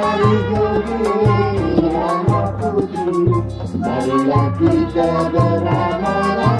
dari dunia anak putih Marilah kita beramah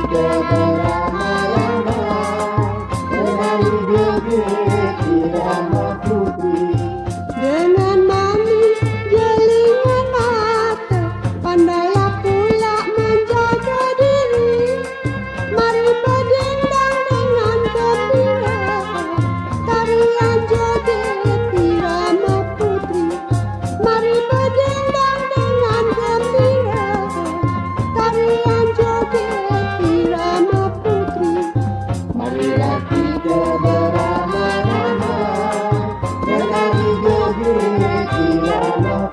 together. hayati keberamah-ramah Dengan hidupnya kiamat